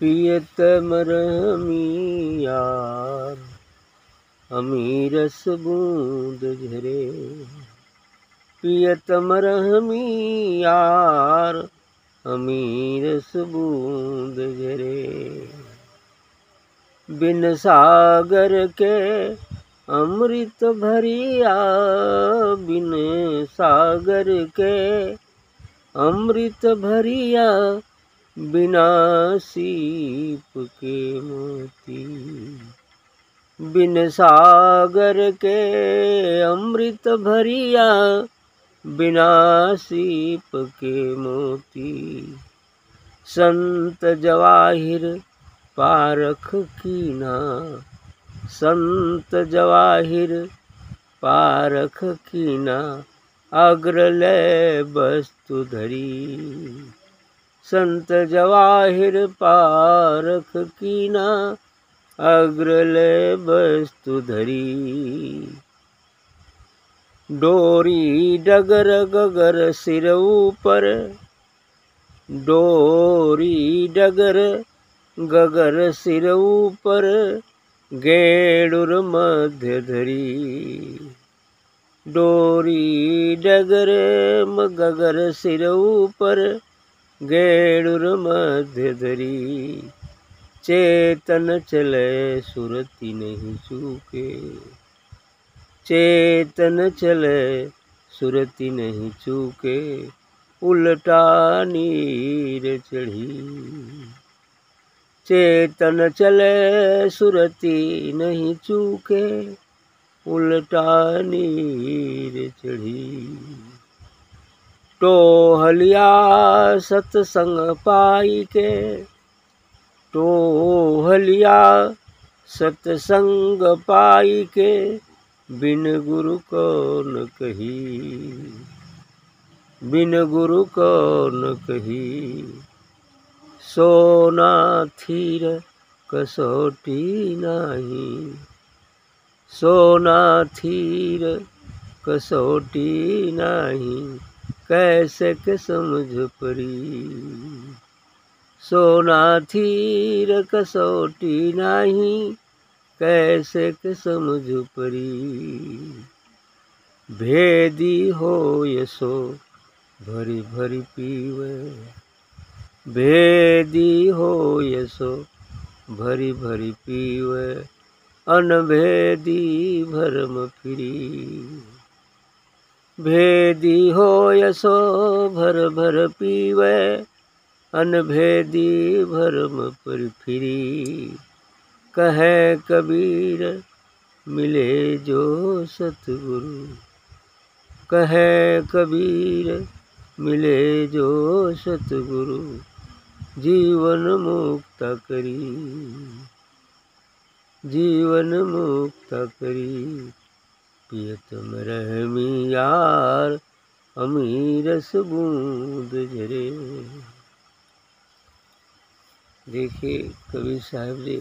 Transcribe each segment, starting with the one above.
पियत मरहमी यार अमीरस बूंद झरे पियत मरहमी यार अमीरस बूंद झरे बिन सागर के अमृत भरिया, बिन सागर के अमृत भरिया बिना सीप के मोती, बिन सागर के अमृत भरिया, बिना सीप के मोती। संत जवाहिर पारख कीना, संत जवाहिर पारख कीना, अग्रलय वस्तु धरी। संत जवाहिर पारख कीना अग्रलय वस्तु धरी। डोरी डगर गगर सिर ऊपर, डोरी डगर गगर सिर ऊपर, गेड़ुर मध्य धरी। डोरी डगर गगर सिर ऊपर मध्य धरी, चेतन चले सुरति नहीं चूके। चेतन चले सुरति नहीं चूके, उल्टा नीर चढ़ी। चेतन चले सुरति नहीं चूके, उल्टा नीर चढ़ी। टोहलिया सत्संग पाई के। टोहलिया सत्संग पाई के, बिन गुरु कौन कही? बिन गुरु कौन कही? सोना थीर कसौटी नहीं। सोना थीर कसौटी नहीं। कैसे समझ परी सोना थीर कसौटी नाही, कैसे समझ परी भेदी हो यशो भरी भरी पीवे। भेदी हो यशो भरी भरी पीवे। अनभेदी भरम फिरी। भेदी हो यसो भर भर पीवे, अनभेदी भरम पर फिरी। कहे कबीर, मिले जो सतगुरु। कहे कबीर, मिले जो सतगुरु, जीवन मुक्त करी। जीवन मुक्त करी। पियतम रहमी यार अमीरस बूंद झरे। देखिए, कबीर साहब जी,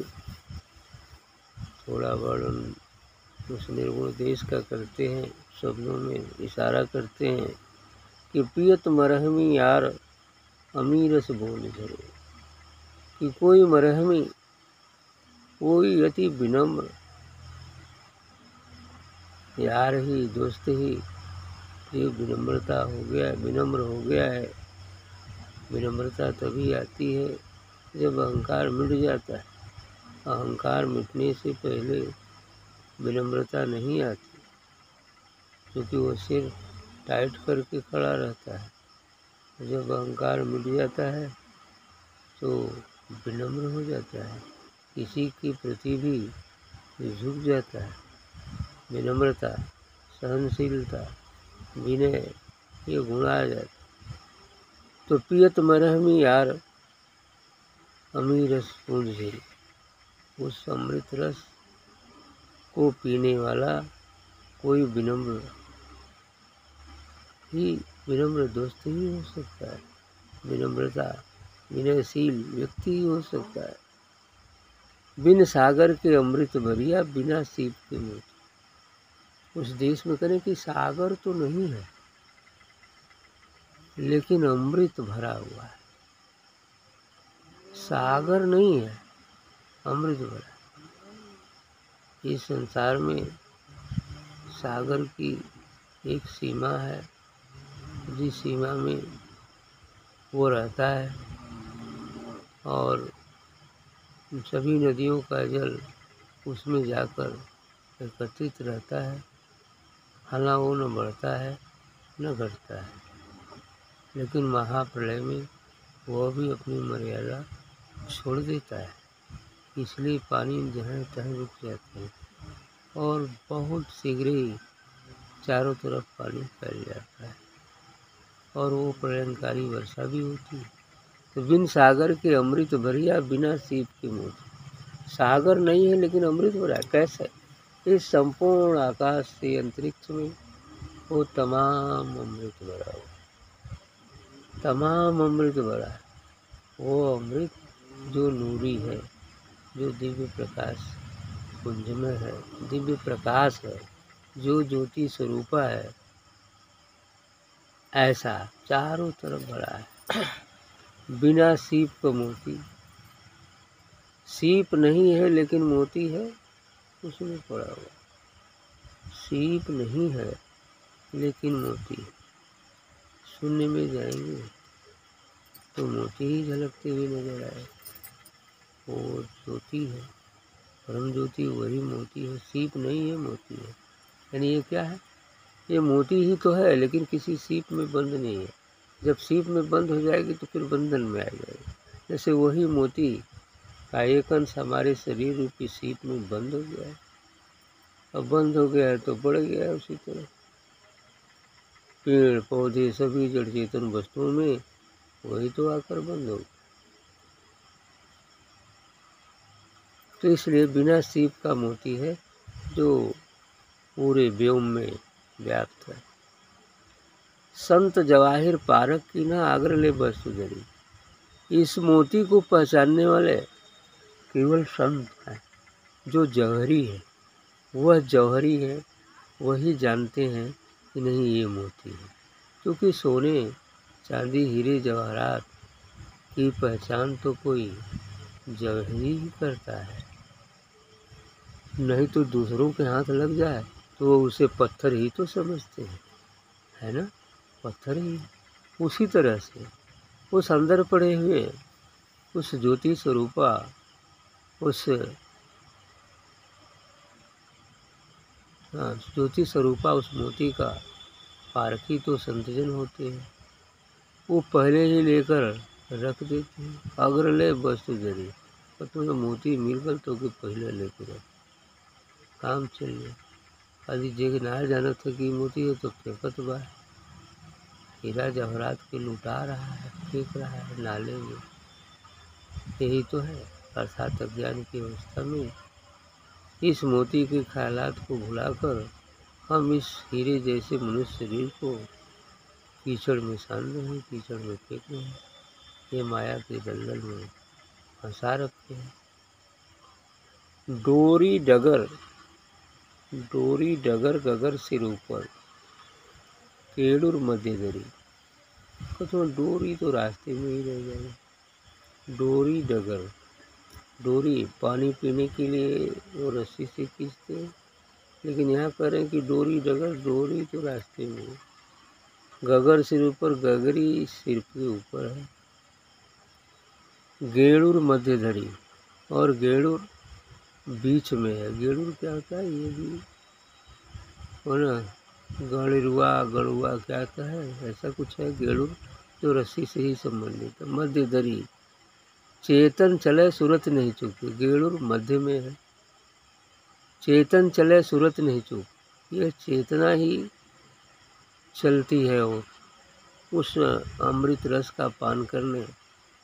थोड़ा वर्णन उस निर्गुण देश का करते हैं, शब्दों में इशारा करते हैं कि पियत मरहमी यार अमीरस बूंद झरे। कि कोई मरहमी, कोई अति विनम्र यार ही, दोस्त ही। ये विनम्रता हो गया, विनम्र हो गया है। विनम्रता तभी आती है जब अहंकार मिट जाता है। अहंकार मिटने से पहले विनम्रता नहीं आती, क्योंकि वो सिर टाइट करके खड़ा रहता है। जब अहंकार मिट जाता है तो विनम्र हो जाता है। किसी के प्रति भी झुक जाता है। विनम्रता, सहनशीलता, विनय, ये गुण आ जाता। तो पियत मरहमी यार, अमीर पूंज उस अमृत रस को पीने वाला कोई विनम्र, ही विनम्र दोस्त ही हो सकता है। विनम्रता, विनयशील व्यक्ति ही हो सकता है। बिन सागर के अमृत भरिया, बिना सीप के मोती। उस देश में करें कि सागर तो नहीं है, लेकिन अमृत भरा हुआ है। सागर नहीं है, अमृत भरा इस संसार में सागर की एक सीमा है, जिस सीमा में वो रहता है और सभी नदियों का जल उसमें जाकर एकत्रित रहता है। हालाँकि वो न बढ़ता है, न घटता है। लेकिन महाप्रलय में वह भी अपनी मर्यादा छोड़ देता है। इसलिए पानी जहाँ तहाँ रुक जाते हैं और बहुत शीघ्र ही चारों तरफ़ पानी फैल जाता है और वो प्रलयंकारी वर्षा भी होती है। तो बिन सागर के अमृत भरिया, बिना सीप के मोती। सागर नहीं है, लेकिन अमृत भरा कैसे? इस संपूर्ण आकाश से अंतरिक्ष में वो तमाम अमृत भरा हुआ तमाम अमृत भरा वो अमृत जो नूरी है, जो दिव्य प्रकाश कुंज में है, दिव्य प्रकाश है, जो ज्योति स्वरूपा है, ऐसा चारों तरफ़ भरा है। बिना सीप का मोती। सीप नहीं है लेकिन मोती है। उसमें पड़ा हुआ। सीप नहीं है, लेकिन मोती शून्य में जाएँगे तो मोती ही झलकते हुए नज़र आए। वो ज्योति है, परम ज्योति, वही मोती है। सीप नहीं है, मोती है। यानी ये क्या है? ये मोती ही तो है, लेकिन किसी सीप में बंद नहीं है। जब सीप में बंद हो जाएगी तो फिर बंधन में आ जाएगी। जैसे वही मोती का एक अंश हमारे शरीर रूपी सीप में बंद हो गया है। अब बंद हो गया है तो बढ़ गया है उसी तरह। पेड़, पौधे, सभी जड़ चेतन वस्तुओं में वही तो आकर बंद हो तो इसलिए बिना सीप का मोती है जो पूरे व्योम में व्याप्त है। संत जवाहिर पारक की ना आग्र ले वस्तु धरी। इस मोती को पहचानने वाले केवल संत है, जो जौहरी है। वह जौहरी है, वही जानते हैं कि नहीं ये मोती है। क्योंकि सोने, चांदी, हीरे, जवाहरात की पहचान तो कोई जौहरी ही करता है। नहीं तो दूसरों के हाथ लग जाए तो वो उसे पत्थर ही तो समझते हैं। है ना? पत्थर ही। उसी तरह से उस अंदर पड़े हुए उस ज्योति स्वरूपा उस हाँ ज्योति स्वरूपा उस मोती का पारखी तो संतजन होते हैं। वो पहले ही लेकर रख देते हैं। अगर ले वस्तु तो तुम्हें मोती मिल गल तो कि पहले लेकर रख। काम चलिए यदि जगह ना जाना था कि मोती है तो फेंकत बा हीरा जवाहरात के लुटा रहा है, फेंक रहा है नाले में यही तो है। अर्थात अज्ञान की अवस्था में इस मोती के ख्यालात को भुलाकर हम इस हीरे जैसे मनुष्य शरीर को कीचड़ में सान रहे हैं, कीचड़ में फेंक रहे हैं। ये माया के दलदल में फंसा रखे हैं। डोरी डगर डोरी डगर गगर सिर ऊपर केड़ुर मध्य दरी तो डोरी तो रास्ते में ही रह जाएगी। डोरी डगर डोरी पानी पीने के लिए वो रस्सी से खींचते हैं। लेकिन यहाँ कह रहे हैं कि डोरी डगर डोरी तो रास्ते में गगर सिर ऊपर गगरी, सिर के ऊपर है। गेड़ुर मध्य धरी और गेड़ुर बीच में है। गेड़ुर क्या होता है? ये भी हो ना गणरुआ गड़ुआ क्या होता है? ऐसा कुछ है? गेड़ुर जो रस्सी से ही संबंधित है। मध्य दरी चेतन चले सूरत नहीं चूके। गेड़ुर मध्य में है। चेतन चले सूरत नहीं चूक। यह चेतना ही चलती है और उस अमृत रस का पान करने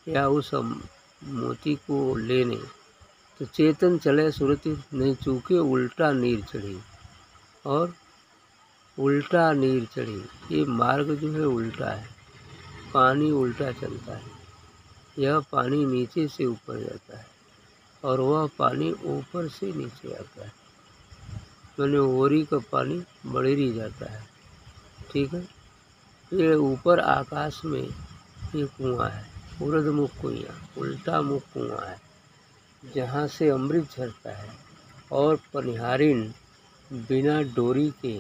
या उस मोती को लेने। तो चेतन चले सूरत नहीं चूके, उल्टा नीर चढ़ी और उल्टा नीर चढ़ी। ये मार्ग जो है उल्टा है। पानी उल्टा चलता है। यह पानी नीचे से ऊपर जाता है और वह पानी ऊपर से नीचे आता है। मैंने ओरी का पानी बड़ेरी जाता है। ठीक है? ये ऊपर आकाश में ये कुआँ है उर्दमुख कुइयाँ उल्टा मुख कुआँ है, जहाँ से अमृत झरता है और पनिहारिन बिना डोरी के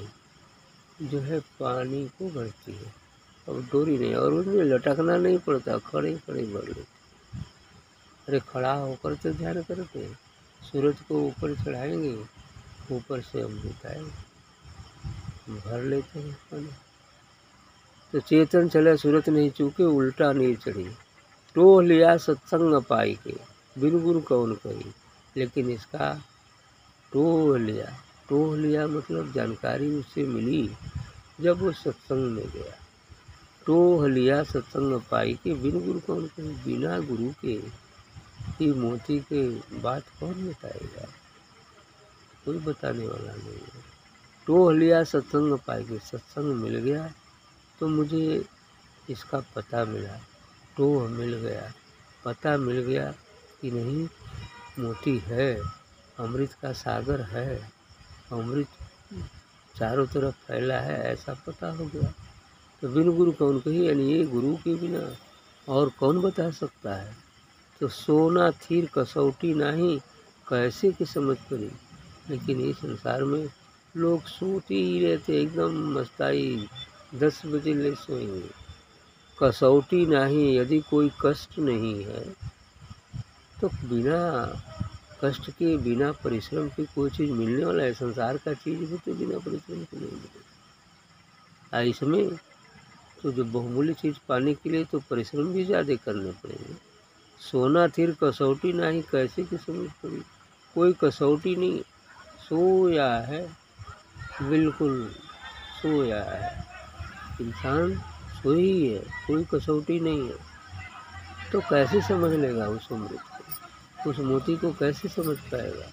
जो है पानी को भरती है। अब डोरी नहीं, और उसमें लटकना नहीं पड़ता, खड़े खड़े भर लेते अरे खड़ा होकर तो ध्यान करते सूरज को ऊपर चढ़ाएँगे, ऊपर से अमृत आएगा भर लेते हैं तो चेतन चले सूरत नहीं चूके, उल्टा नहीं चढ़ी। टोह लिया सत्संग पाई के, बिन गुरु कौन कही। लेकिन इसका टोह लिया टोह लिया मतलब जानकारी उससे मिली जब वो सत्संग में गया। टोह लिया सत्संग पाई के बिन गुरु कौन कही बिना गुरु के ही मोती के बात कौन बताएगा? कोई बताने वाला नहीं है। टोह लिया सत्संग पाई के सत्संग मिल गया तो मुझे इसका पता मिला। टोह मिल गया। पता मिल गया कि नहीं, मोती है, अमृत का सागर है, अमृत चारों तरफ़ फैला है, ऐसा पता हो गया। तो बिन गुरु कौन कही, यानी ये गुरु के बिना और कौन बता सकता है? तो सोना थीर कसौटी नहीं, कैसे की समझ पड़ी? लेकिन इस संसार में लोग सोते ही रहते, एकदम मस्ताई, दस बजे ले सोएँगे। कसौटी नहीं, यदि कोई कष्ट नहीं है तो बिना कष्ट के, बिना परिश्रम के कोई चीज़ मिलने वाला है? संसार का चीज़ भी तो बिना परिश्रम के नहीं मिलेगा। इसमें तो जो बहुमूल्य चीज़ पाने के लिए तो परिश्रम भी ज़्यादा करने पड़ेंगे। सोना, थिर, कसौटी नहीं, कैसे की समझ पड़ी? कोई कसौटी नहीं, सोया है, बिल्कुल सोया है। इंसान सोई है कोई कसौटी नहीं है। तो कैसे समझ लेगा उस अमृत को? उस मोती को कैसे समझ पाएगा?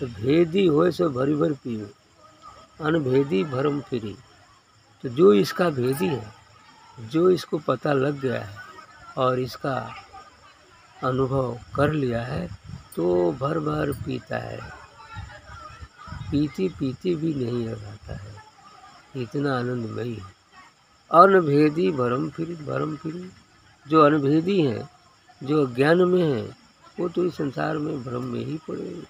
तो भेदी हो सो भरी भर पियो, अनभेदी भरम फिरी। तो जो इसका भेदी है, जो इसको पता लग गया है और इसका अनुभव कर लिया है तो भर भर पीता है। पीती पीती भी नहीं लगाता है। इतना आनंदमयी है। अनभेदी भरम फिर भरम फिर। जो अनभेदी हैं, जो अज्ञान में हैं, वो तो इस संसार में भ्रम में ही पड़े।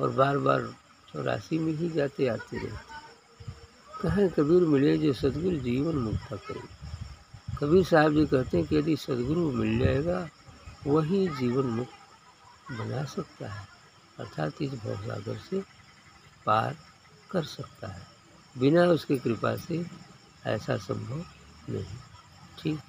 और बार बार चौरासी में ही जाते आते रहते कहें, कबीर मिले जो सदगुरु जीवन मुक्त करे। कबीर साहब जी कहते हैं कि यदि सदगुरु मिल जाएगा, वही जीवन मुक्त बना सकता है, अर्थात इस भवसागर से पार कर सकता है। बिना उसकी कृपा से ऐसा संभव नहीं। ठीक।